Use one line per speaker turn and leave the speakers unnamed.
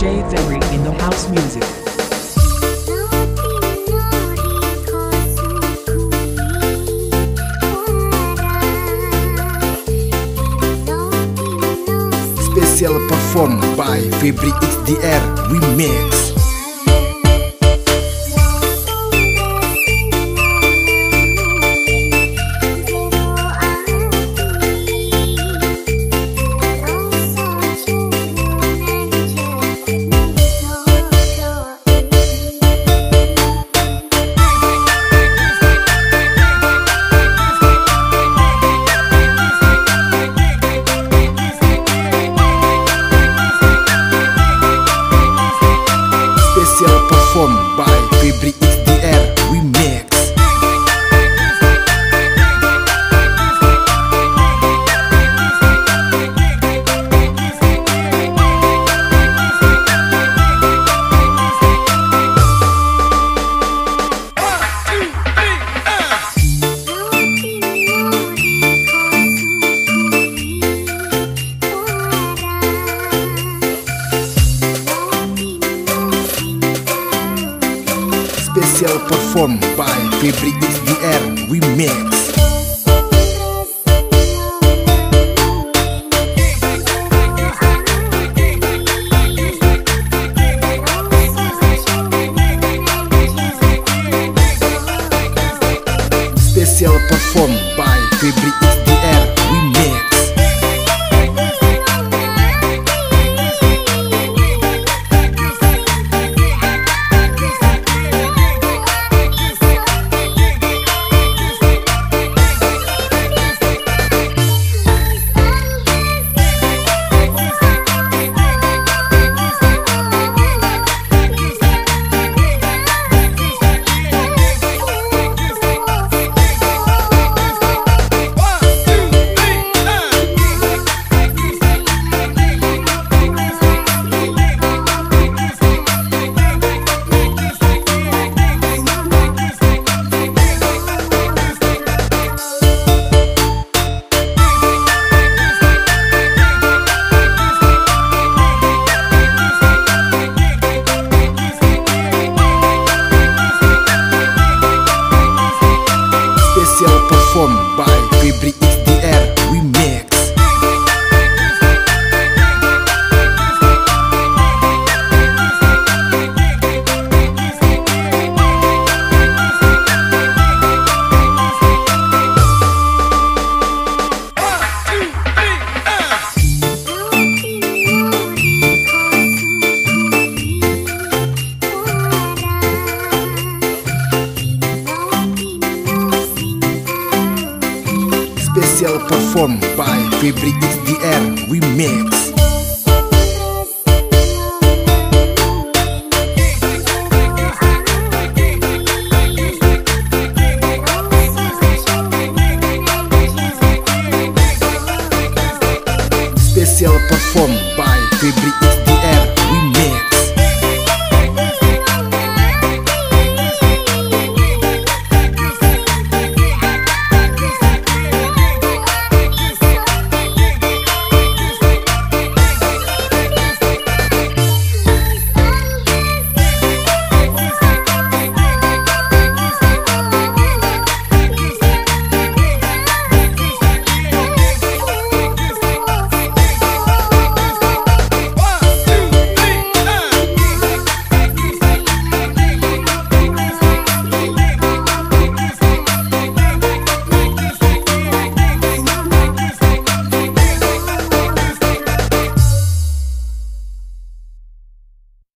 DJ Ferry in the house music.
Special performed by Febri XDR Remix performed by Febri XDR Remix performed by Febri XDR Remix. Special performed